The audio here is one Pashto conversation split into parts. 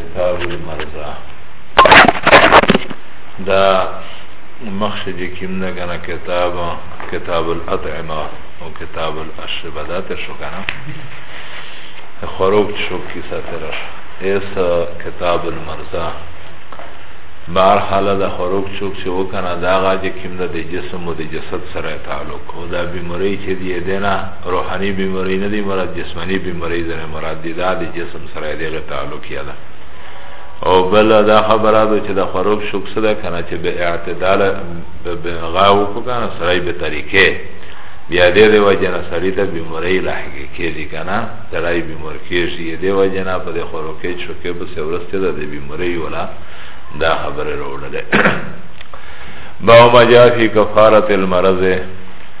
کتاب المرزا دا مخشد کم نه کنه کتاب کتاب الاطعمه او کتاب الاشربه دا ته شو کنه خروب شو کیسه تر ایس کتاب المرزا بار حالا دا خروق چوک چه وکنه دا غا جه کم دا دی جسم و دی جسد سره تعلق و دا بیموری چه دی دینا روحانی بیماری نه دی مراد جسمانی بیماری زنه مراد دی دا دی جسم سره دیغه تعلق یاده او بل دا خبره ده چې د خروب شوک سره کنه چې به اعتدال به غاو کو کنه سره به طریقې بیا دې دی وجه نه سړی ته بیماری لحقې کېږي کنه سړی بیمار کېږي دې وجه نه په دې خروب کې شوکې به سورسته ده د بیماری ولا دا خبره وروړه ده باو مجافی کفارت المرض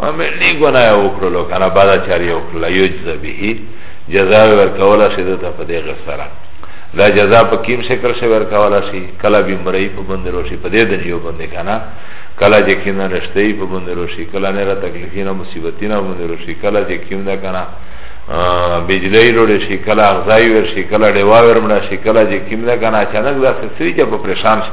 ممنی گناه وکړلو کنه بادا چاری وکړلا یجزا به جزا ورکولا شي دته په دې غسرہ دا جزا په کیم شکل شي ورکولا شي کله به مړی په باندې روشي په دې دنیو باندې کنه کله چې کینه نشته په باندې روشي کله نه را تکلیفینه مصیبتینه باندې روشي کله چې کیم نه کنه بجلی روڑی شی کلا اغزای ور شی کلا دیوا ور مڑا شی کلا جی کم ده کنا اچانک ده سسری جا پا پریشان شی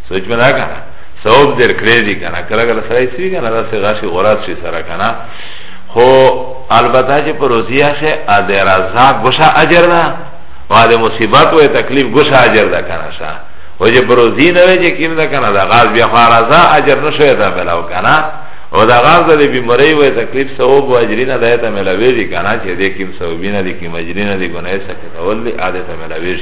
سوچ مې دا کنه ثواب در کړی دی کنه کله کله سره سی کنه دا سه غاشي غرات شي سره کنه خو البته چې پر روزیا شه ا د رضا ګوشه اجر ده او د مصیبت او تکلیف ګوشه اجر ده کنه شه او چې پر روزی نه وي چې کیم ده کنه دا غاز بیا فرضا اجر نشوي ته ملاو کنه او دا غاز د بیماری و تکلیف ثواب و اجرینه ده ته ملاوي دي کنه چې د کیم ثوابینه دي کیم اجرینه دي ګناه سکه ول عادت ملاوي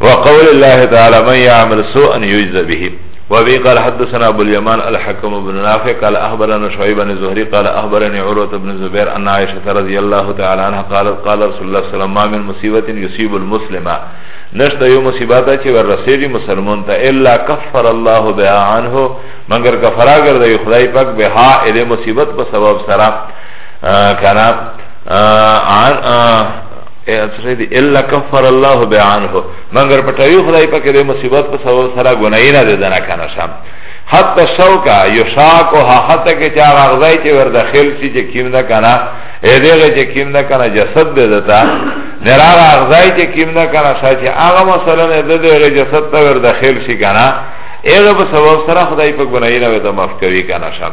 وقول الله تعالى من يعمل سوءا يجزى به وابي قال حدثنا ابو اليمان الحكم بن نافع قال اخبرنا شعيب بن زهري قال اخبرني عروه بن زبير ان عائشه رضي الله تعالى عنها قالت قال رسول الله صلى الله عليه وسلم من مصيبه يصيب المسلم نشته یو مصیبت چې ور رسېږي مسلمان ته الا کفر الله بها عنه مگر کفرا ګرځي خدای پاک به ها اله مصیبت په سبب سره کنا عن اصلی دی الا کفر الله بعنه مگر پټوی خدای پاک دې مصیبت په سبب سره ګنای نه ده دنا کنه شم حتی شوکا یشاکو ها حتی که چا غغزای چه ور دخل سی چه کم ده کنا ایدیغه چه کم ده کنا جسد ده دتا نراغ اغزای چه کم ده کنا شا چه آغا مثلا ایدیغه جسد تا ور دخل سی کنا ایغه بسبب سرا خدای پا گنایی نوی تا مفکوی کنا شم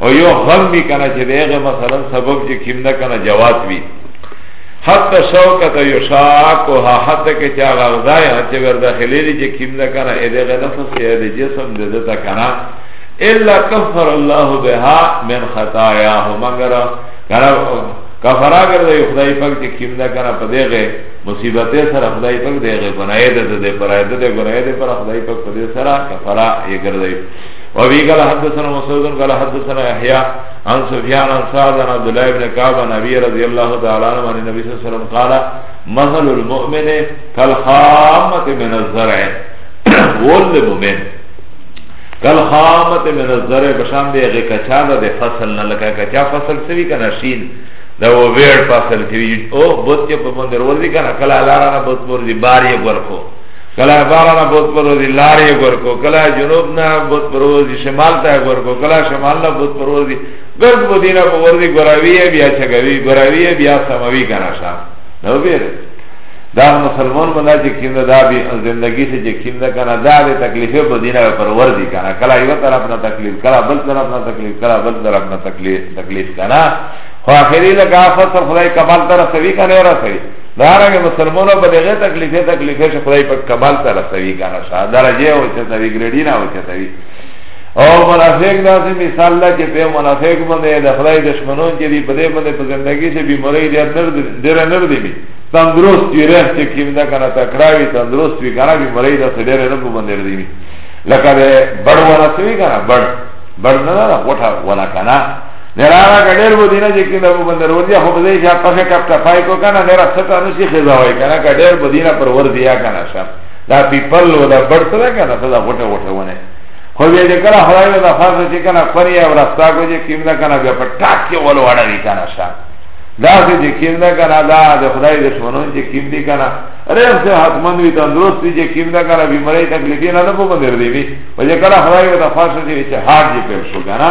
او یو غم وی کنه چې دغه مثلا سبب چې کیم نه کنه جواز وی حتی شوکت یشاکوها حتی که چه غغدای حتی ور داخلی دی چه کم نکنه ایده غنفس ایده جسم دیده تا کنه الا کفر الله بها من خطایاه مگر کنه کفر اگر دی خدای پاک چه کم نکنه پا دیغه مصیبته سره خدای پاک دیغه گناه دیده دی پر ایده دی گناه دی پر خدای پاک پا دی سره کفر ایگر دی وابي قال حدثنا مسعود قال حدثنا يحيى عن سفيان عن سعد عن عبد الله بن كعب عن ابي رضي الله تعالى عنه عن النبي صلى الله عليه وسلم قال مثل المؤمن كالخامة من الزرع والمؤمن کل خامت من الزرع بشان دی اغی کچا دا دی فصل نلکا کچا فصل سوی کنا شین دا و ویر فصل سوی او بوت که پا مندر وردی کنا کل علارانا بوت بردی باری گورکو کلا بارنا بوت پروزی لاری گرکو کلا جنوب نا بوت پروزی شمال تا گرکو کلا شمال نا بوت پروزی گرد بودینا پوردی گراوی بیا چگوی گراوی بیا سموی کنشا نو بیر دا مسلمان بنا چه کم دا بی زندگی سے چه کم دا کنا دا بی تکلیف بودینا پروردی کنا کلا یو طرف نا تکلیف کلا بل طرف نا تکلیف کلا بل طرف نا تکلیف کنا خو آخری لگا فصل خدای کمال تا رسوی کنا رسوی دارنګه مسلمانو په دغه تکلیفه تکلیفه چې خدای په کمال ته رسوي کنه شا درجه او چې دوی ګریډی نه او چې دوی او منافق داسې مثال لا چې په منافق باندې د خدای دشمنون چې دی په دې باندې په زندگی چې بیماری دې نر دې نر دې بي تندرست وي رح چې کیم دا کنه تکراوي تندرست وي کنه بیماری دا څه ډېر نه په باندې دې بي لکه بڑ ورسوي کنه بڑ بڑ نه نه وټه ولا کنه نرانا که دیر بودی نا جکی دا بندر وردی خو بزای شا پخی کپ تفای کو کنا نرا ستا نسی خزاوی کنا که دیر بودی نا پر وردی یا کنا شا دا پیپل و دا برد ستا کنا سا دا غوٹه غوٹه ونه خو بیا جی کلا خدای دا خاصا چی کنا کنی او رستا کو جی کم دا کنا بیا پر ٹاک کی ولو اڑا دی کنا شا دا سی جی کم دا کنا دا دا خدای دشمنون جی کم دی کنا ریف سے حتمند وی تندرست وی جی کم دا کنا بیماری تکلیفی نا نبو بندر دی بی و جی کلا خدای دا خاصا چی چی حاد جی پر شو کنا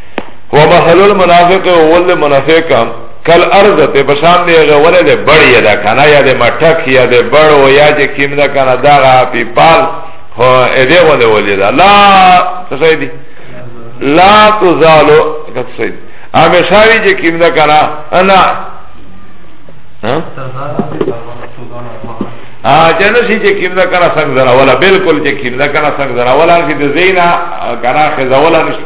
ومثل المنافق وول منافق کل ارض ته بشان دی غوله ده بڑ یا ده کنا یا ده مټک یا ده بڑ و یا چې کیم ده کنا دا غا پی پال هو ا دې ونه ولې ده لا څه دی لا تزالو څه دی همیشاوی چه کم ده کنا انا چه نشی چه کم ده کنا سنگ زنولا بلکل چه کم ده کنا سنگ زنولا نشی ده زینا کنا خزولا نشی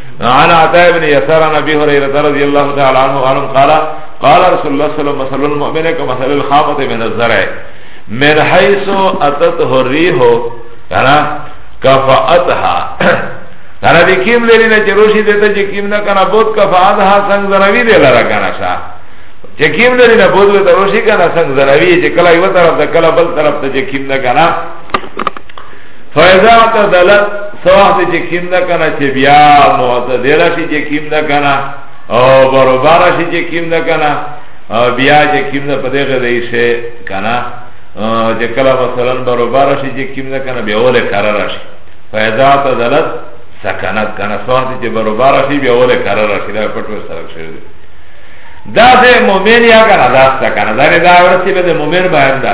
عن عطاء بن يسار عن ابي هريره رضي الله تعالى عنه قال قال رسول الله صلى الله عليه وسلم مثل المؤمن كمثل الخامه من الزرع من حيث اتته الريح كنا كفاتها انا دی کیم لري نه چې روشي دته چې کیم نه کنه بود کفاد ها څنګه زنوی دی لره کنه شا چې کیم لري نه بود ته روشي کنه څنګه زنوی چې کله یو طرف ته کله بل طرف ته چې کیم نه کنه فاذا اعتدلت سواخت چه کم ده کنه چه بیا معتدل شی چه کم ده کنه او برابر شی چه کم ده کنه بیا چه کم ده پده غده شه کنه چه کلا مثلا برابر شی چه کم ده کنه بیا اوله قرار شی فاذا اعتدلت سکنت کنه سواخت چه برابر شی بیا اوله قرار شی ده پتو سرک شده ده دا ده مومن یا کنه داستا کنه دا ده دا ورسی به ده مومن باید ده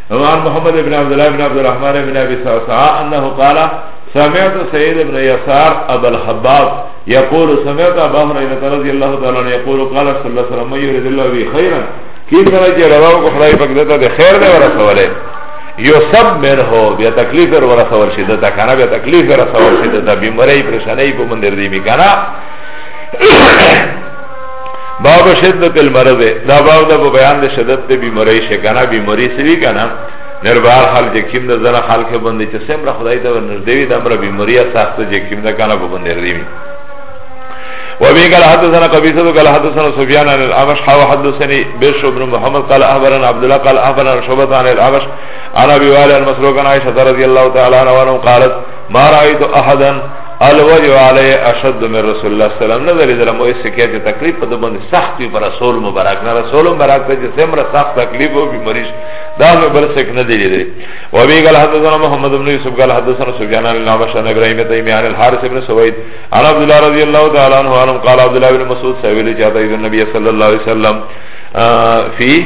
وعن محمد بن عبد الله بن عبد الرحمن بن ابي سعسعاء انه قال سمعت سيد بن يسار ابا الحباب يقول سمعت ابا هريره رضي الله تعالى عنه يقول قال صلى الله عليه وسلم يريد الله به خيرا كيف نجي رواه خدای پاک دته د خیر دی ورسوله یوسب منه بیا تکلیف ور ورسول شي دته کنه بیا تکلیف ور ورسول شي دته بیماری پریشانی په مندر دی میکنه باب شدت المرض دا باب دا بیان د شدت د بیماری شه کنه بیماری سوی کنه نر بهر حال چې کیم د زنه حال کې باندې چې سمره خدای ته ورنږدې وي د امر بیماری سخت چې کیم دا کنه په باندې ردی وابي قال حدثنا قبيصة قال حدثنا سفيان عن الأعمش حاو حدثني بشر بن محمد قال أخبرنا عبد الله قال أخبرنا شعبة عن الأعمش عن أبي وائل عن مسروق عن عائشة رضي الله تعالى عنها قالت ما رأيت احدا الوجه علی اشد من رسول الله صلی الله علیه وسلم نظر در مو اس کیا چې تکلیف په دبن سخت وی پر رسول مبارک نه رسول مبارک ته چې سمره سخت تکلیف او بیماری دا مې بل څه نه دی دی و بی قال حدثنا محمد بن یوسف قال حدثنا سفیان بن عباس عن ابراهیم تیمی عن الحارث بن سوید عن عبد الله رضی الله تعالی عنہ قال عبد الله بن مسعود سئل جاء النبي صلی الله علیه وسلم فی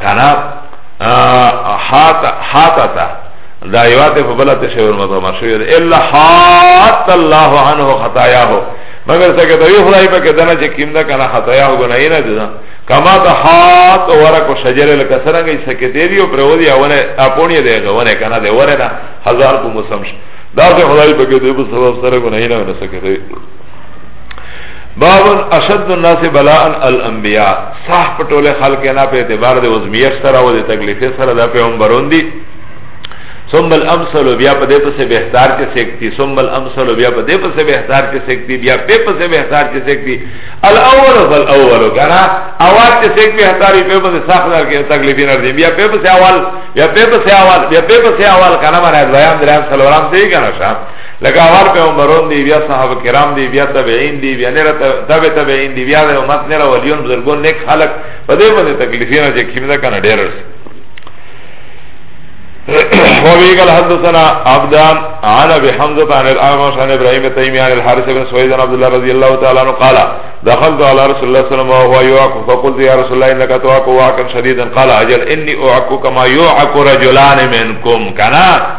کنا حاتا تا دا یوات په بل ته شوی مضمر شوی ده الا حات الله عنه خطاياه مگر څنګه دوی خدای په کې دنه چې کیم ده کنه خطاياه ګناي نه ده کما ته حات ورق شجر لکه څنګه چې کې دی او پر ودی اونه اپونی دی غونه کنه دی ورنه هزار کو موسم دا خدای په کې دوی په سبب سره ګناي نه ونه سکه باب اشد الناس بلاء الانبیاء صح پټوله خلق نه په اعتبار د وزمیت سره او د تکلیف سره د پیغمبرون دي ثم الامثل بیا په دې پسې بهتار کې سکتی ثم الامثل بیا په دې پسې بهتار کې سکتی بیا په پسې بهتار کې سکتی الاول فالاول کرا اول کې سک بهتاری په پسې ساخدار کې تکلیف نه دي بیا په پسې اول بیا په پسې اول بیا په پسې اول کنه مراد بیان درام سلام دې کنه شام لکه اول په عمرون دی بیا صحابه کرام دی بیا تابعین دی بیا نره تابع تابعین دی بیا د امت نره ولیون بزرګون نیک خلق په دې باندې تکلیفونه چې کیمدا کنه ډېر رسي وابي قال حدثنا عبدان عن ابي حمزه عن الاعمش عن ابراهيم التيمي عن الحارث بن سويد عن عبد الله رضي الله تعالى عنه قال دخلت على رسول الله صلى الله عليه وسلم وهو يعق فقلت يا رسول الله انك تعق وعقا شديدا قال اجل اني اعق كما يعق رجلان منكم كنا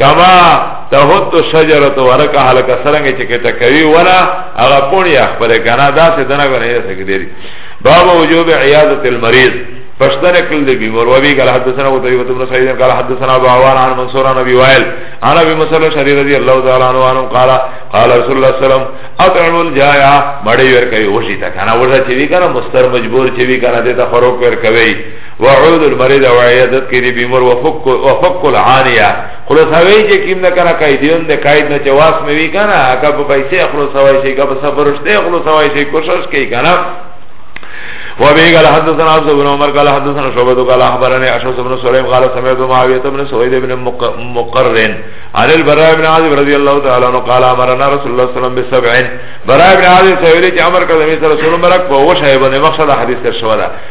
کما تهت شجره ورکه هلکه سرنګ چې کټه کوي ولا هغه پونی خبره کنه دا څه دنه غنه یې څه کېدی باب وجوب عیادت المریض پشتن کل دی بیمور وبی قال حدثنا ابو طيب بن سعيد قال حدثنا ابو عوان عن منصور عن ابي وائل عن ابي مسلم شرير رضي الله تعالى عنه عنه قال قال رسول الله صلى الله عليه وسلم اطعم الجائع مړی ور کوي وشي تا کنه ورته چې وی کنه مستر مجبور چې وی کنه دې ته خروق ور کوي وعود المريض او عیادت کې دی بیمار وفق وفق العانیه خلاصوي چې کیم نه کنه قیدیون د قید نه جواز مې وی کنه هغه په پیسې خلاصوي شي هغه په صبرشته خلاصوي شي کوشش کوي کنه وابي قال حدثنا عبد بن عمر قال حدثنا شعبة قال اخبرني اشعث بن سليم قال سمعت معاوية بن سويد بن مقرن عن البراء بن عازب رضي الله تعالى عنه قال امرنا رسول الله صلى الله عليه وسلم بسبع براء بن عازب سويد امر كذا مثل رسول الله برك وهو شايبا مقصد حديث الشهداء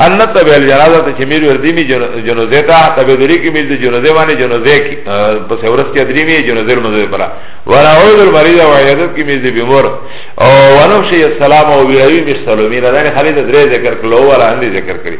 ان تبیل جنازه ته چمیر وردی می جنازه تا تبی دری کی می جنازه وانی جنازه کی پس ورس کی دری می جنازه مزه پرا ورا اول المریض و عیادت کی می دی بیمور او ونم شی السلام او ویری می سلومی نه دانی خالد درې ذکر کلو ورا اندی ذکر کړی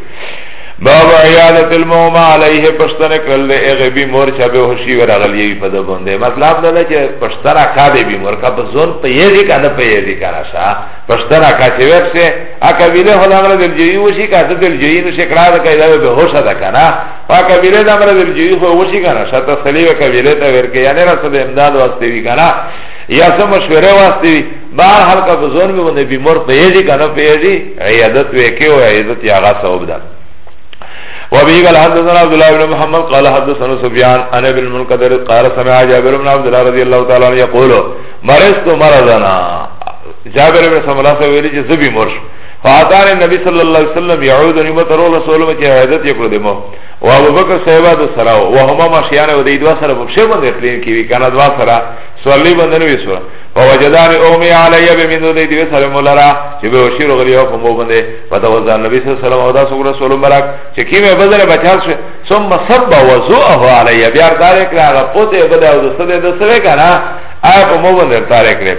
باب عیادت الموم علیه پشتن کل اغه بیمور چا به هوشی ور غلی په د باندې مطلب دا چې پشترا کا دی بیمور کا په زون په یی کا نه په یی کا راشه پشتنا کا چه ویب سے اکا بیلی خود امر دل جوئی وشی کا تا دل جوئی نو شکرا دا کئی داوی بے ہوشا دا کنا و اکا بیلی دا امر دل جوئی خود وشی کنا شا تسلی و اکا بیلی تا ورکی یعنی رسد امداد واسطے وی کنا یا سا مشوره واسطے وی بار حال کا بزون میں بندے بیمور پیجی کنا پیجی عیادت ویکی و عیادت یا غا سوب دا وابي قال حدثنا عبد الله بن محمد قال حدثنا سفيان عن ابن المنكدر قال سمع جابر بن عبد الله رضي الله تعالى عنه يقول مرضت مرضنا جابر ابن سمرا سے ویلی چه زبی مرش فاتان النبی صلی اللہ علیہ وسلم یعود نعمت رول رسول میں چه حیدت یکر دمو و ابو بکر صحبہ دو سراو و هما ماشیان و دیدوا سرا بکشه بنده اقلیم کیوی کانا دوا سرا سوالی بنده نوی سرا و وجدان اومی علی بمندو دیدوا سرا مولارا چه بے وشیر غلی و فمو بنده و توزان نبی صلی اللہ علیہ وسلم و دا سکر رسول مبرک چه کیم بزر بچال شو ثم صب وزوءه علی بیار تارک را غا پوتے بدا و دسته دسته کانا آیا فمو بنده تارک رب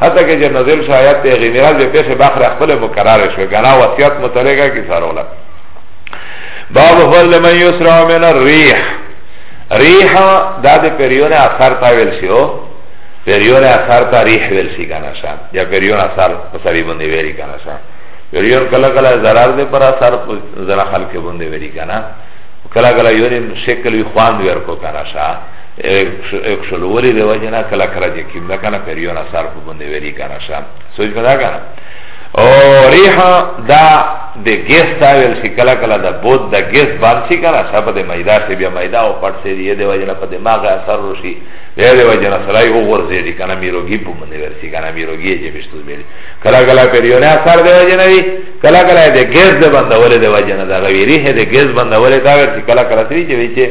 حتی که جه نزل شاید ته غمیرال به پیش باخر اخبر مکرار شوی گنا وسیعت متلقه کی سارولا باب فضل من یسرع من الریح ریح دا ده پریون اثر تاویل شیو پریون اثر تا ریح ویل شی گنا شا یا پریون اثر پسری بنده ویلی گنا شا پریون کلا کلا ضرار ده پر اثر زنا خلق بنده ویلی گنا کلا کلا یونیم شکل وی خواند ورکو گنا شا اکشل ولی دی وجه نه کلا کلا جه کم نکنه پریون اثار پو بنده ویلی کنه شا سوچ پدا کنه او ریحا دا ده گیس تاویل شی کلا کلا دا بود دا گیس بان شی کنه شا پا ده میدا شی بیا میدا و پت شی دی دی وجه نه پا دماغ اثر رو شی دی دی وجه نه سرائی او غور زیدی کنه میروگی پو بنده ویل شی کنه میروگی جه بشتو بیلی کلا کلا پریون اثار دی وجه نه بی کلا کلا ده گیس ده بنده ولی دی وجه نه دا غوی ریح ده گیس بنده ولی تاویل شی کلا کلا سری جه بیچه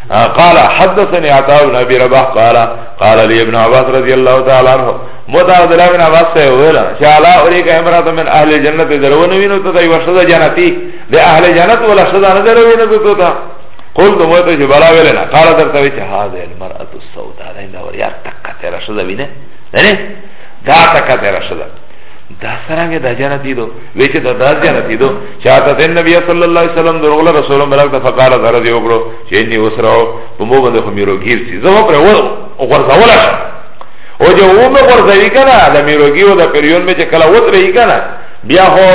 قال حدثني عطاء بن ابي رباح قال قال لي ابن عباس رضي الله تعالى عنه متى عبد الله بن عباس يقول شالا اوليك امراه من اهل الجنه درون وينو تتا يوشد جنتي ده اهل جنت ولا شد نظر وينو تتا قلت موت چې بلا ویلنا قال درته وی چې هاذه المرأه السوداء دا نه وریا تکته رشد وینه نه دا تکته رشد دا سرانګه د جنتی دو وی چې د داس جنتی دو چاته ته نبی صلی الله علیه وسلم درغله رسول مبارک ته فقال زره دی وګړو چې ني وسراو په مو باندې خمیرو گیر سي زه پر و او ورځولا او جو و مې ورځوي کنه د میرو گیو د پریون مې چې کله وته وی کنه بیا هو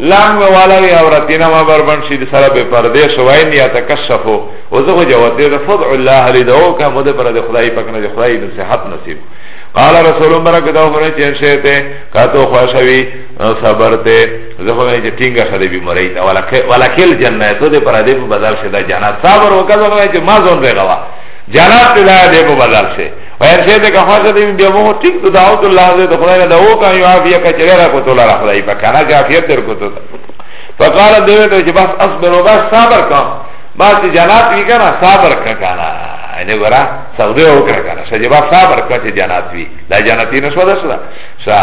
لام والا وی او رتینا ما بربند شي د سره به پردې شوای نه یا تکشفو او زه جواب دې فضع الله لدو کا مده پر د خدای پاک نه خدای د صحت نصیب قال رسول الله برکته فرمایي چې شی ته کاتو خوشوی صبر ته زه خو نه چې ټینګه شده بیماری ته ولکل جنت ته پر دې په بدل شدا جنت صبر وکړه خو چې ما زون رغوا جنت ته دې په بدل شه وای چې ته که خوښه دې بیا مو ټیک ته دعوت الله دې ته خدای نه دعو کوي او بیا کچره را کوته لاره خدای په کنه چې عافیت در کوته فقال دې ته چې بس اصبر او بس صبر کا بس جنت وی کنه صبر کا کنه نه ورا سعودي وکړه کنه چې بس صبر کا چې جنت وی دا جنتی نشو ده شا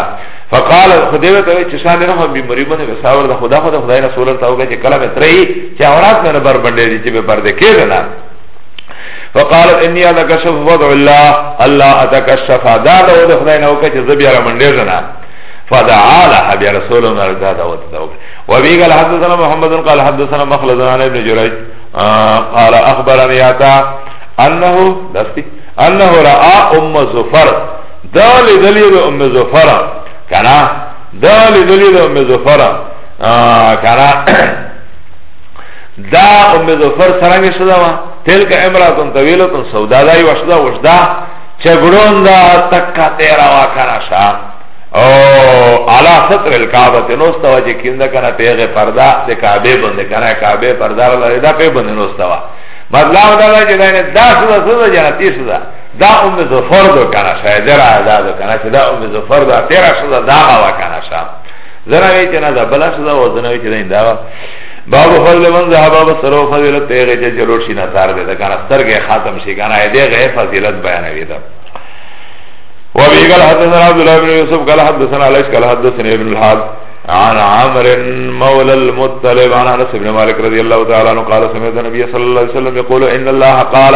فقال خدای ته چې شان نه هم بیماری باندې وساور د خدا خدا خدای رسول ته وګه چې کلمه ترې چې اورات نه بر باندې دي چې به پر دې کېږي نه فقال اني اتكشف وضع الله الله اتكشف دا د خدای نه وکړي چې زبیا را منډې نه فدعا لها بیا رسول الله رضا دا وته دا وکړي وبي قال حدثنا محمد قال حدثنا مخلد عن ابن جريج قال اخبرني عطا انه دستي انه راى ام زفر دا لیدلی دا ام زفرا کنا دا لیدلی دا ام زفرا کنا دا ام زفر سرنگ شده و تلک امراتون طویلتون سودا دای وشده وشده چگرون دا تکا تیرا و کنا شا او علا سطر الكعبه تنوستوا چه کنده کنا پیغ پرده ده کعبه بنده کنا کعبه پرده را لده پی بنده نوستوا مطلب دا دا چه دا داس دا سودا جنتی سودا دا ام زفر دو کنا شا در آزا دو کنا شا دا ام زفر دو تیرا شا دا داغا و کنا شا زنوی چه نا دا بلا شا دا و زنوی چه دا این داغا باب فضل من ذهب بصرو فضیلت تیغی چه جلوٹ شی نصار دیتا کنا سرگ خاتم شی کنا ایده غی فضیلت بیانوی دا وابی قال حدثنا عبدالله بن یوسف قال حدثنا علیش قال حدثنا ابن الحاد عن عامر مولى المطلب عن انس بن مالك رضي الله تعالى عنه قال سمعت النبي صلى الله عليه وسلم يقول ان الله قال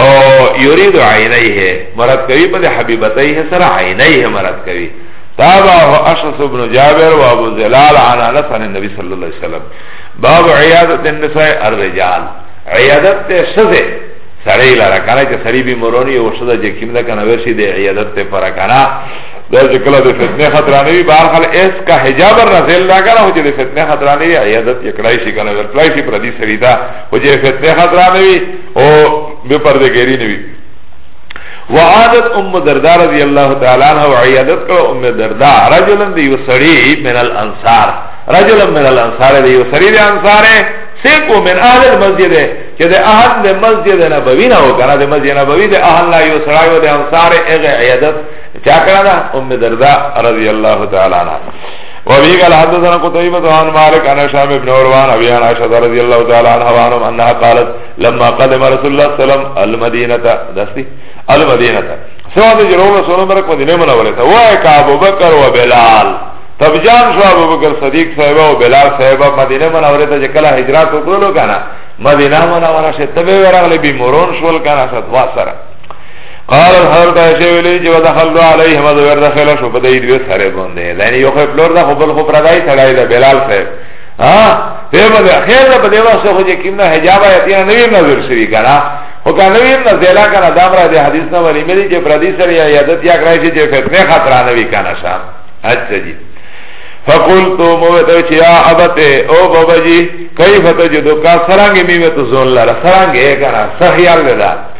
او یرید عینیه مراد کوي په حبیبتیه سره عینیه مراد کوي تابعه اشعث بن جابر و ابو زلال عن انس عن النبي صلى الله عليه وسلم باب عیادت النساء الرجال عیادت ته سزه سړی لاره کنه چې سړی به مرونی او شدا چې کیم ده کنه ورشي د عیادت ته پر کنه دا چې کله د فتنه خطر نه وي بهر حال اس کا حجاب رسل لا کنه چې د فتنه خطر نه وي عیادت یې کړای شي کنه ورپلای شي پر دې سړی دا او چې فتنه خطر نه وي او به پرده ګری نوی وعادت ام دردا رضی الله تعالی عنها وعیادت کړه ام دردا رجلن دی وسړی من الانصار رجلن من الانصار دی وسړی دی انصار سیکو من اهل المسجد چې د اهل د مسجد نبوی نه وکړه د مسجد نبوی د اهل لا یو سړی و د انصار هغه عیادت چا کړه ام دردا رضی الله تعالی عنها وابي قال حدثنا قتيبة عن مالك عن هشام بن عروان ابي عن عائشة رضي الله تعالى عنها وعنهم انها قالت لما قدم رسول الله صلى الله عليه وسلم المدينة دستي المدينة سواد جرور رسول الله برك مدينة منورة وعك ابو بكر وبلال تب جان شو ابو بکر صدیق صاحب او بلال صاحب مدینه منوره ته کله هجرت وکړو کنه مدینه منوره شه تبه ورغله بیمورون شول کنه ست واسره قال الحر دا شی ویلی چې ودخلوا علیهم از ور داخله شو په دې دوی سره باندې یعنی یو خپل لور دا خپل خو پردای سړای دا بلال صاحب ها په باندې خیر دا په دې واسه خو چې کیمنا حجاب ایتیا نه وی نظر شوی کنه او کنه وی نه زلا کنه دا مرا دې حدیث نه وری مې چې پردی سره یا یادت یا کرای چې فتنه خطر نه وی کنه شام اچھا جی فقلت موتو چی یا عبت او بابا جی کیف تجدو کا سرانگی میمت زون لرا سرانگی اے کنا سخیال لرا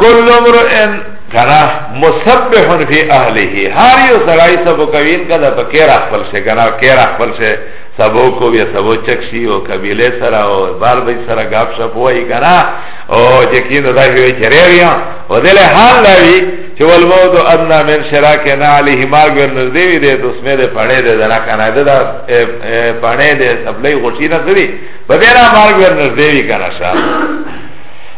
کل امرئن کنا مسبح فی اهله هر یو سړی سبو کوین کدا په کیر خپل شه کنا کیر خپل شه سبو کو بیا سبو چکشی او قبیله سره او بار بی سره غاف شپ وای کنا او یقین دا وی چریریا او دل حال دی چې ول موت ان من شراک نه علیه ما ګر نزدې وی دې تو سمې دې پړې دې نه کنه دې دا پړې دې خپلې غوټی نه دی په دې را مال ګر نزدې وی کنه شاه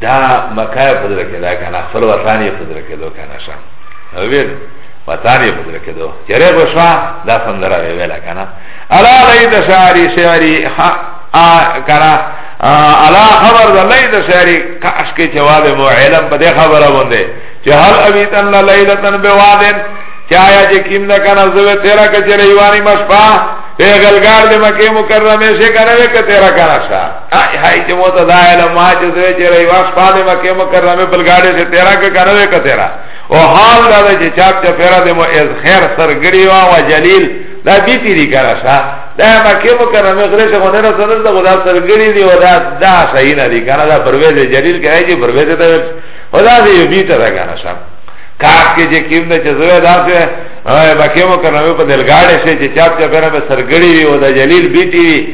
دا مکه په دې کې دا کنه خپل وطن یې په دې کې دوه کنه شم ویل وطن یې په دې کې دوه چیرې بشوا دا سندره ویل کنه الا لید شعری شعری ها کنه الا خبر دا لید شعری کاش کې جواب مو علم په دې خبره باندې چې هل ابیت ان لیلتن بوادن چې آیا چې کیم نه کنه زوی تیرا کچې ریوانی مشپا پیغلګار د مکه مکرمه شه کنه وکړه تیرا کنه شه آئی ہائی چی موتا دا علم ما چی زوی چی رئی واس پانے مکہ مکرمی پل گاڑی سے تیرا که کنوے که تیرا او حال دا دا چی چاپ چا پیرا دی مو از خیر سرگری وان و جلیل دا بی تیری کرا شا دا مکہ مکرمی غریش خونه رسول دا خدا سرگری دی و دا دا صحیح نا دی کنا دا برویز جلیل که ہے چی برویز دا و دا دا یو بیتا دا کنا شا کاک که چی کیم دا چی زوی دا سوی مکه مکرمه په دلګاړې شي چې چاپ چا پیره به سرګړی وي او د جلیل بیټي وي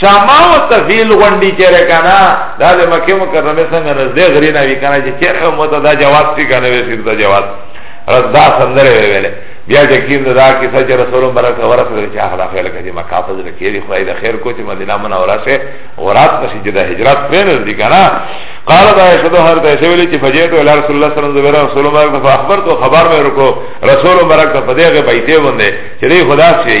شاما و تفیل غونډی چره کنا دا د مکه مکرمه څنګه نزدې غری نه وی کنا چې چره مو ته دا جواز تی کنه وی سید دا جواز رضا سندره ویلې بیا چې کین دا کی سچ رسول برک ورسره چې اخلا خیر کړي مکافز لکې دی خدای د خیر کو چې مدینه منوره شه ورات نشي جدا هجرت پرې دی کنا قال دا شدو هر دا شی ویلې چې فجیت ول رسول الله صلی الله علیه وسلم رسول الله برک خبر تو خبر مې ورکو رسول برک په دغه بیته باندې چې خدا شي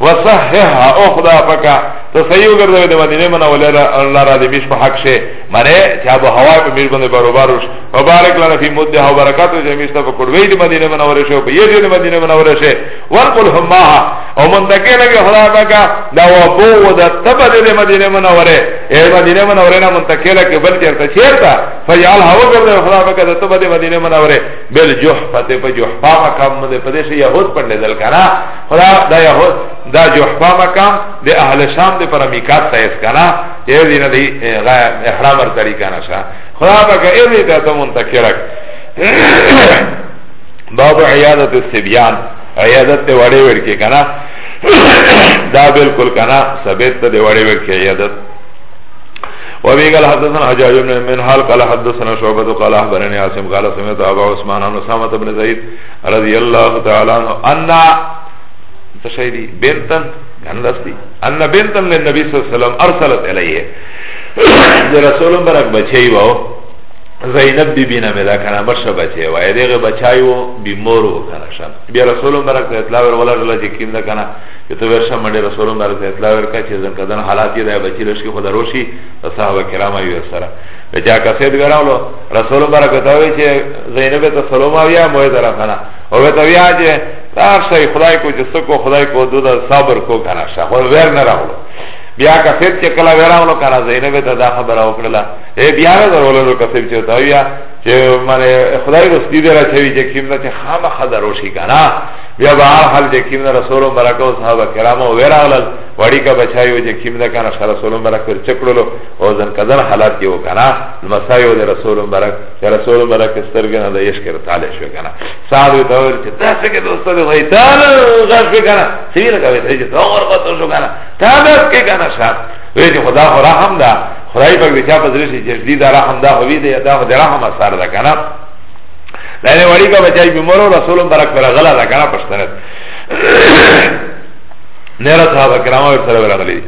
وصححها او خدا پاکا تو صحیح وګرځوي د مدینه منوره الله را دې بیش په حق شه معنی چې ابو هوا په میر باندې برابر وش مبارک لنا فی مده او برکات چې میر ته په کوړوي د مدینه منوره شه په یوه د مدینه منوره شه ورقل همها او منتقه لګي خدا پاکا دا وبو و د تبد د مدینه منوره ای مدینه منوره نه منتقه لګي بل چرته چیرته فیال هوا ګرځوي خدا پاکا د تبد مدینه منوره بل جحفه په جحفه مقام باندې پدې شه یهود پندل کنا خدا دا یهود دا جحفا مقام د اهل شام د پر میقات ته اس کنه یې دینه دی احرام ور طریقه نشه خدا پاک یې دې ته تم منتکرک باب عیادت السبیان عیادت ته وړې ورکه کنه دا بالکل کنه ثبت ته وړې ورکه عیادت وابي قال حدثنا حجاج بن من حال قال حدثنا شعبة قال أخبرني عاصم قال سمعت أبا عثمان عن أسامة بن زيد رضی اللہ تعالی عنہ انا تشہیدی بنتن گندستی انا بنتن من نبی صلی اللہ علیہ وسلم ارسلت علیہ دی رسول برک بچهی واو زینب بی بی نمی دا کنا مرش بچه و ایدیغ بچای و بی مور و کنا شم بی رسول مرک اطلاع ور ولا جلا چه کم دا کنا که تو ورشم منده رسول مرک اطلاع ور که چه زن کدن حالاتی دا بچی لشکی خود روشی صحابه کرام ایو سره ده چا کسید گراولو رسول برکتاوی چه زینب تا سلوم آویا موی طرف کنا او بیتاویا چه تار شای خدای کو چه سکو خدای کو دو دا صبر کو کنا شا خود ویر نراولو بیا کسید چه کلا ویراولو کنا زینب تا دا خبر اوکرلا ای بیا نراولو کسید چه تاویا چه من خدای رستی دیرا چوی چه کم دا چه خام خدروشی کنا بیا به هر حال چې کیم نه رسول برکو صحابه کرامو ویراغلل وړي کا بچایو چې کیم نه کنه رسول برکو چکړلو او زن قدر حالات کې وکنا مسایو د رسول مبارک چې رسول مبارک سترګې نه د عشق رتاله شو کنه صاحب ته ور چې تاسو کې دوست دی وای تا غاښ به کنه سویل کوي چې تا ور وته شو کنه تا بس کې کنه شاپ وې چې خدا خو رحم ده خدای په بچا په درشي جدي دا رحم ده هوی دی دا خو رحم اثر ده کنه دا نه وړي کا بچای به مور رسول مبارک پر غلا ده کنه پښتنه نه را صاحب کرامو سره ورغلي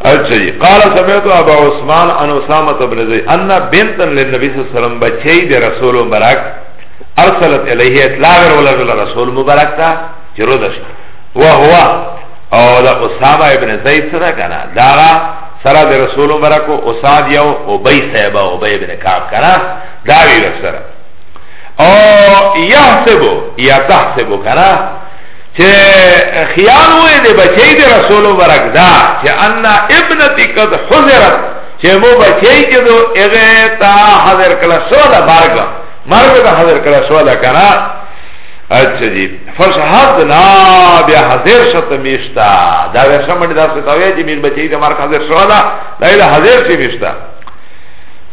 اچھا جی قال سمعت ابا عثمان عن اسامه بن زيد ان بنتا للنبي صلى الله عليه وسلم بچي دي رسول مبارك ارسلت اليه اطلاع ولا رسول مبارك تا جرودش وهو او دا اسامه ابن زيد سره کنه دا سره د رسول مبارک او اساد یو او بي صاحب او بي ابن کعب کنه دا وی سره او يحسبو يتحسبو کنه چه خیال ہوئے دے بچے دے رسول برک دا چه انا ابنتی قد حضرت چه مو بچے کے دو اغی تا حضر کلا سولا مرگا مرگا تا حضر کلا سولا کنا اچھا جی فشهدنا بیا حضر شت میشتا دا ورشا منی دا ستاویا جی میر بچے دے مرگ حضر سولا دا الہ حضر شی میشتا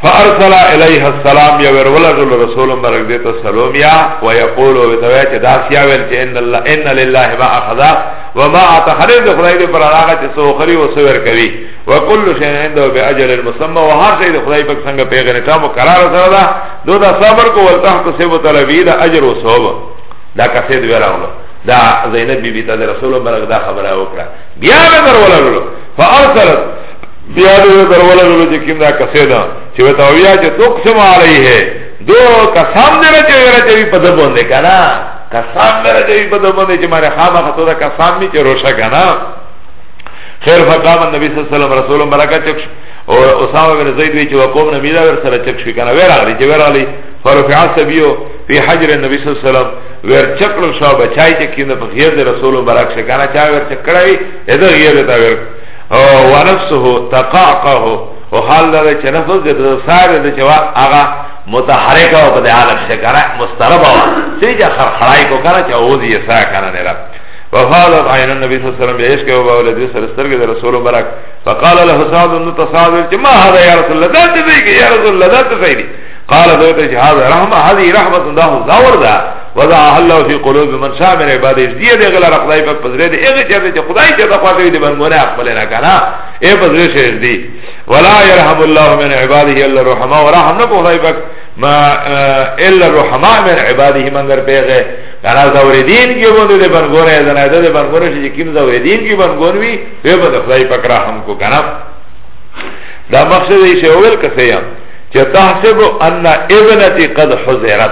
فارسل الیه السلام یا ورولا جل رسول مبارک دیتا سلام یا و یقول و بتوی چه داس یا ویل چه ان اللہ ان لله ما اخذا و ما اتخرج ده خدای ده پر آغا چه سو خری و سور کوی و کل شین عنده بی اجل المسمى و هر شای ده خدای پک سنگ پیغن چامو قرار سر ده دو ده صبر کو والتحت سیب طلبی ده اجر و صحب ده کسید ویراؤنو ده زینب بی بی تا ده رسول مبارک ده خبره وکرا بیا بدر ولا لولو فارسلت بیا د دروله له چې کیم دا کسه ده چې وته ویا چې تقسم علی ہے دو قسم دې راځي راځي په دې باندې کنه قسم دې راځي په دې باندې چې ماره خامہ خطو دا قسم می چې روشا کنه خیر فقام النبی صلی الله علیه وسلم رسول برکات چک او اسامه بن زید وی چې وقوم نبی دا ور سره چک شو کنه ور علی چې ور علی فرفع سبیو فی حجر النبی صلی الله علیه وسلم ور چکل شو بچای چې کینه په غیر رسول برکات کنه چا ور چکړای اې دا غیر دا ور و نفسه تقعقه و حال دا چه نفس ده ده ساره ده چه وا اغا متحرکه و پده عالم شکره مستربه و سیجا خرخرائی کو کنه چه اوزی سا کنه نیره وفاضت عین النبی صلی اللہ علیہ وسلم بعشق و باولد رسل استرگد رسول برک فقال له سعد انت سعد ما هذا یا رسول اللہ دات دیگی یا رسول اللہ دات دیگی قال دوته چې هاذ رحمه هذه رحمه دا هو زور ده وضع الله في قلوب من شاء من عباده دې دې غلا خدای په پزره دې هغه چې چې خدای چې دا خواته دې بنګونه خپل نه کنه اے پزره شه دې ولا يرحم الله من عباده الا الرحمه ورحم نه خدای پاک ما الا الرحمه من عباده منګر پیغه کنه زور دین کې باندې دې بنګونه زنه دې بنګونه چې کیم زور دین کې بنګونوي په خدای پاک رحم کو کنه دا مقصد یې چې اول کسه چه تحسب ان ابنتی قد حضرت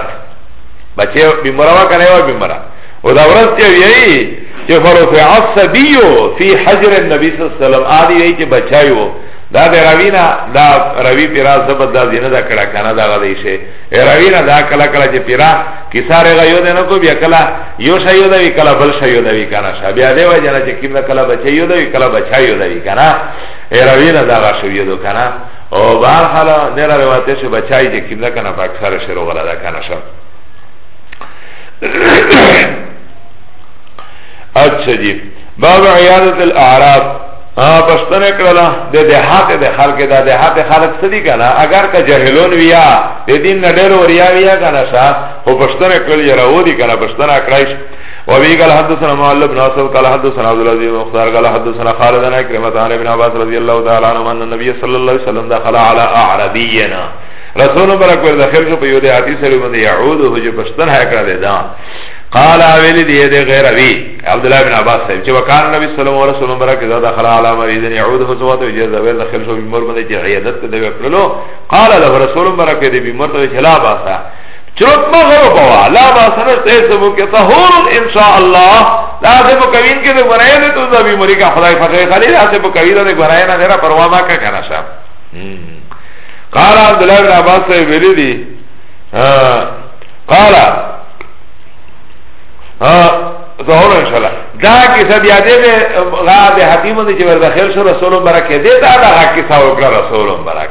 بچه بمروا کنه و بمرا و دا ورز چه ویئی چه فرفع السبیو فی حجر النبی صلی اللہ علیہ وسلم آدی ویئی چه بچایو دا ده روینا دا روی پیرا زبط دا زینه دا کڑا کانا دا غده شه روینا دا کلا کلا چه پیرا کسار غا یو ده نکو بیا کلا یو شا یو دوی کلا بل شا یو دوی کانا شا بیا ده وی جانا چه کم دا کلا بچه یو دوی کلا بچه یو دوی کانا روینا دا غا شو یو دو کانا او بار حالا دیره روایتی شو بچای جه کم ده کنه پاک سر شروع غلا ده کنه شو اچھا جی باب عیادت الاعراب پښتنه کړلا د دهات د خلق د دهات خلق سدي کنه اگر که جهلون ویا د دین نه ډېر وریا ویا کنه شا او پښتنه کړل یراو دي کنه پښتنه کړای وابي قال حدثنا معل بن عاصم قال حدثنا عبد العزيز مختار قال حدثنا خالد بن كريمة عن ابن عباس رضي الله تعالى عنه ان النبي صلى الله عليه وسلم دخل على اعرابينا رسول برک ور داخل شو په یو د حتی سره باندې يعود هو جو پښتن هه کړل دا قال اویل دی د غیر ابي عبد الله بن عباس صاحب چې وکال نبی صلی الله علیه وسلم برک دا دخل على مريض يعود هو سوته جو زویر داخل شو بیمار باندې چې عیادت ته دی وکړلو قال له رسول برک دی بیمار ته چلا باسا چرت مغرو بوا لا ما سمجھت اے سبو کہ طہور انشاءاللہ لا سے بکوین کے دے گناہ دے تو نبی مری کا خدای فتح خلی لا سے بکوین دے گناہ نہ دیرا پروا ما کا کنا شاہ قال عبداللہ بن عباس سے ویلی دی قال ظهور ان شاء الله دا کیسه بیا دې غا د حکیم دې چې ور داخل شو رسول مبارک دې دا دا کیسه وکړه رسول مبارک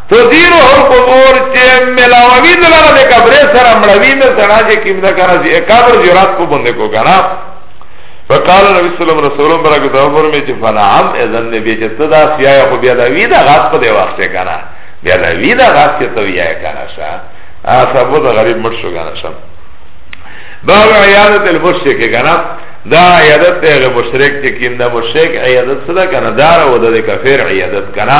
تدیر القبور چه ملاوی دلارا ده قبر سرا مروی ده سنا چه کم ده کنا چه اکابر جرات کو بنده کو کنا فقال نبی صلی اللہ علیہ وسلم برا کتا فرمی چه فنعم ازن نبی چه تدا سیای خو بیا دوی ده غاز پا ده وقت چه کنا بیا دوی ده غاز چه توی آئی کنا شا آسا بود غریب مرشو کنا شا باب عیادت المشرک کنا دا عیادت ده مشرک چه کم ده مشرک عیادت صدا کنا دار و ده کفر عیادت کنا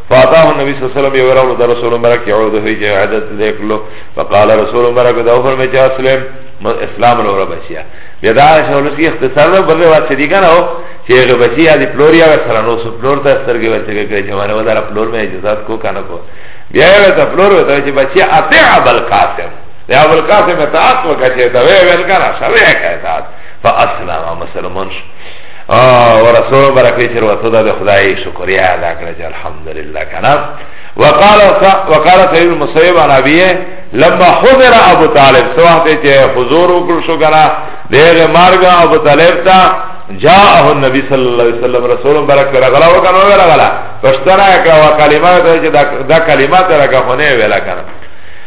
فاتاه النبي صلى الله عليه وسلم يورانو ده رسول مبارك يعوده جي عدد ليك له فقال رسول مبارك ده فرمي جي اسلم اسلام الورا بشيا بيدا عائشة ولسي اختصار ده بل رواد شديقان هو چه اغه بچی یا دی پلور یا سره نو سو پلور ته سترګې ورته کې چې مانه ودار پلور مې اجازه کو کنه کو بیا یې ته پلور وته چې بچی اطع ابل قاسم یا ابل قاسم ته اطو کچې دا وې ول کنه سره کړه فاسلم مسلمان شو او رسول برکه چې ورته د خدای شکریا ادا کړه چې الحمدلله کنه وقال وقال سيد المسيب عن ابيه لما حضر ابو طالب سواه چې حضور وکړ شو کنه دغه مرګ ابو طالب ته جاءه النبي صلى الله عليه وسلم رسول برک رغلا وکنه ورغلا پښتنه کا کلمات چې دا کلمات راکه خونه ویلا کنه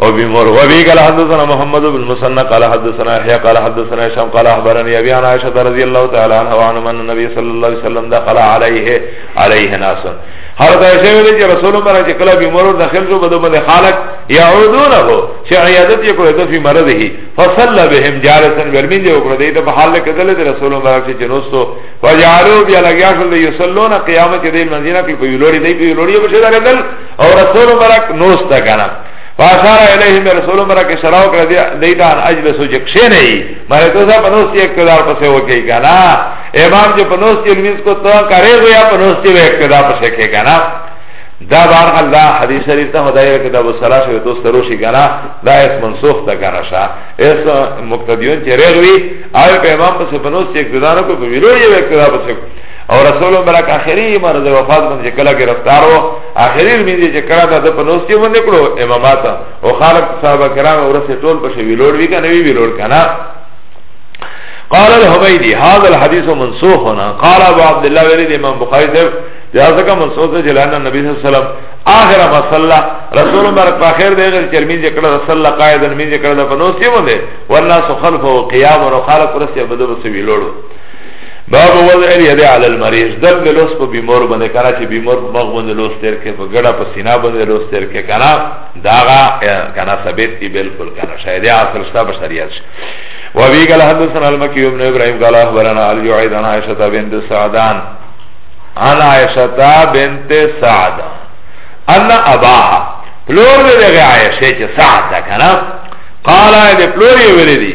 ابي مر وبي قال حدثنا محمد بن مسنى قال حدثنا يحيى قال حدثنا هشام قال اخبرني ابي عن عائشه رضي الله تعالى عنها وعن من النبي صلى الله عليه وسلم دخل عليه عليه ناس هر دا شی ویل چې رسول الله چې کله بیمار داخل شو بده باندې خالق يعودونه چې عیادت یې کوي د فی مرضه فصلى بهم جالسا ورمین دی وکړه دې په حال کې دلته رسول الله چې جنوستو وجعلوا بیا لګیا شو یصلون قیامت دې منځینه کې په لوري دې په لوري په شي دا او رسول مبارک نوس تا کنا فاشار الیهم رسول مبارک اشاره وکړه دیتا ان اجلس جکشه نه مره تو صاحب نوس یې اقتدار پسې وکی کنا امام چې پنوس یې لمز کو تو کرے گویا پنوس یې اقتدار پسې کې کنا دا بار الله حدیث شریف ته هدايه کې دا وسلا شوی تو سروشي کنا دا اس منسوخ تا کنا شا اس مقتدیون چې رغوي او په امام پسې پنوس یې اقتدار کو په ویلو یې اقتدار پسې او رسول مبارک اخری امام د وفات باندې کله گرفتار وو اخری مینځي چې کړه د په نوس کې باندې کړو امامات او خالق صحابه کرام ورسه ټول په شی ویلوړ وی کنه وی ویلوړ کنه قال الحميدي هذا الحديث منسوخ هنا قال ابو عبد الله ولد امام بخاري ده جازك منسوخ ده جلان النبي صلى الله عليه وسلم اخر ما صلى رسول الله پر اخر ده غیر مینځي کړه صلى قائدا مینځي کړه په نوس کې باندې والناس خلفه قيام او خالق ورسه بده بس ویلوړ باب وضع اليد على المريض دل د لوس په بیمار باندې کنه چې بیمار په مغ باندې لوس تیر کې په ګډه په سینا باندې لوس تیر کې کنه داغه کنه ثابت دی بالکل کنه شاید اصل شته په شریعت و ابي قال حدثنا المكي بن ابراهيم قال اخبرنا علي عيد عن عائشه بنت سعدان عن عائشه بنت سعد ان اباها فلور دغه عائشه چې سعد کنه قال دې فلور یې ولې دي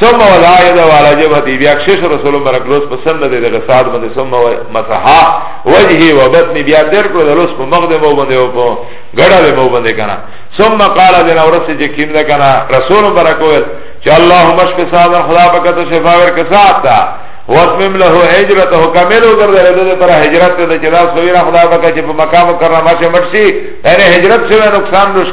ثم وضع يده على جبهته بیا کشش رسول مبارک لوس په سند دې دغه ساعت باندې ثم مسحا وجهي وبطني بیا تر کړو د لوس په مقدم او باندې او په ګړه له مو باندې کنه ثم قال دنا ورسې چې کیم نه کنه رسول مبارک ویل چې اللهم اشف صاحب خدا پاک ته شفا ور کسات تا واتمم له هجرته کامل وګر دې پر هجرت ته چې دا سویرا خدا پاک چې په مقام کرامه شه مرشي یعنی هجرت سره نقصان نشي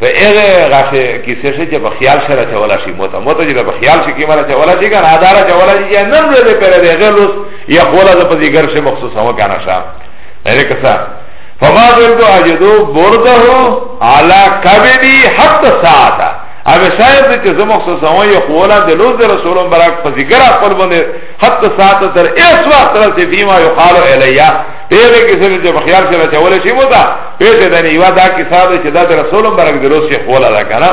په هغه غاشه کیسه شي چې په خیال سره چولا شي موته موته چې په خیال شي کې مله چولا شي کنه اداره چولا شي یا نن ورځ پر دې غلوس یا خولا د پدې ګر شي مخصوص هو کنه شا هرې کسا فما ذل کو اجدو برده علی کبدی حتی ساعتا اوی شاید دی چه زمخصوص هو یا خولا د لوز د رسولم براک پدې ګر خپل باندې حتی ساعتا تر ایس وخت تر چې فيما یقال الیا پیغه کسی دی چه بخیار سره چوله شی موتا پیغه دنی یوا دا کسا دی چه دا دی رسول مبرک دی روز شیخ ولا دا کنا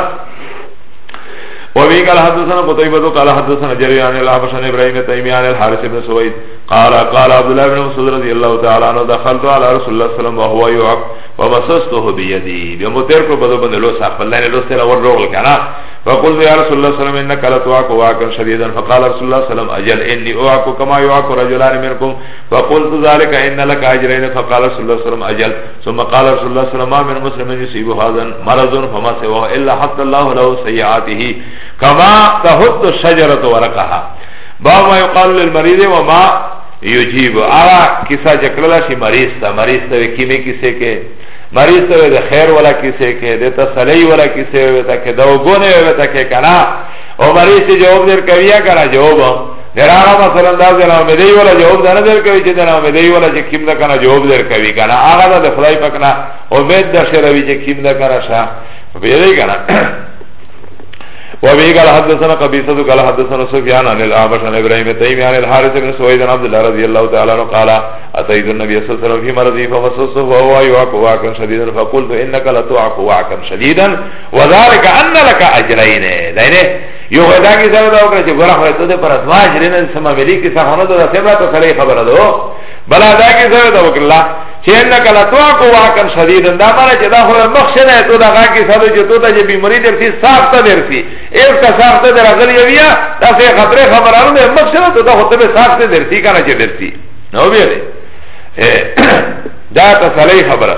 وفي قال حدثنا قتيبة قال حدثنا جرير عن الأعمش عن إبراهيم التيمي عن الحارث بن سويد قال قال عبد الله بن مسعود رضي الله تعالى عنه دخلت على رسول الله صلى الله عليه وسلم وهو يعب ومسسته بيدي بمتر کو بدو بند لو صاحب الله نے لو سے اور روغل کنا فقلت يا رسول الله صلى الله عليه وسلم انك لا تعاق واقا شديدا فقال رسول الله صلى الله عليه وسلم اجل اني اعاق كما يعاق رجلان منكم فقلت ذلك ان لك اجرين فقال صلى الله عليه وسلم اجل ثم قال رسول الله صلى الله عليه وسلم من مسلم يصيب هذا مرض فما سواه الا حط الله له سيئاته كما تحط الشجره ورقها باب ما يقال للمريض وما يجيب اغا کسا جکللا شی مریض تا مریض تا کیمی کسی که مریض تا ده خیر ولا کسی که ده تا صلی ولا کسی ویتا که دو گونه ویتا که کنا او مریض جواب در کویا کنا جواب دراغه مثلا دا جنا مدی ولا جواب دنه در کوي چې دنا مدی ولا چې کیم دا کنه جواب در کوي کنه هغه د خدای پاک نه امید در سره وی چې کیم دا کنه شا ویری کنه وابي قال حدثنا قبيصة قال حدثنا سفيان عن الأعمش عن إبراهيم التيمي عن الحارث بن سويد عن عبد الله رضي الله تعالى عنه قال أتيت النبي صلى الله عليه وسلم في مرضه فمسسه وهو يعك وعكا شديدا فقلت إنك لتعك وعكا شديدا وذلك أن لك أجرين دينه یو غدا کی سره دا وکړه چې ګوره خو ته د پر ازما جرین سما ملي کی څه هونه دا سبا ته سره خبره ده بلا دا کی سره دا وکړه چې ان کله تو کو واکن شدید دا مره چې دا خو مخشنه ته دا غا کی سره چې ته ته چې بیماری درسي صاف ته درسي ایف ته صاف ته درغلی ویا دا څه خطرې خبره نه مخشنه ته دا خو ته صاف ته درسي کنه چې درسي نو بیا دا ته سره خبره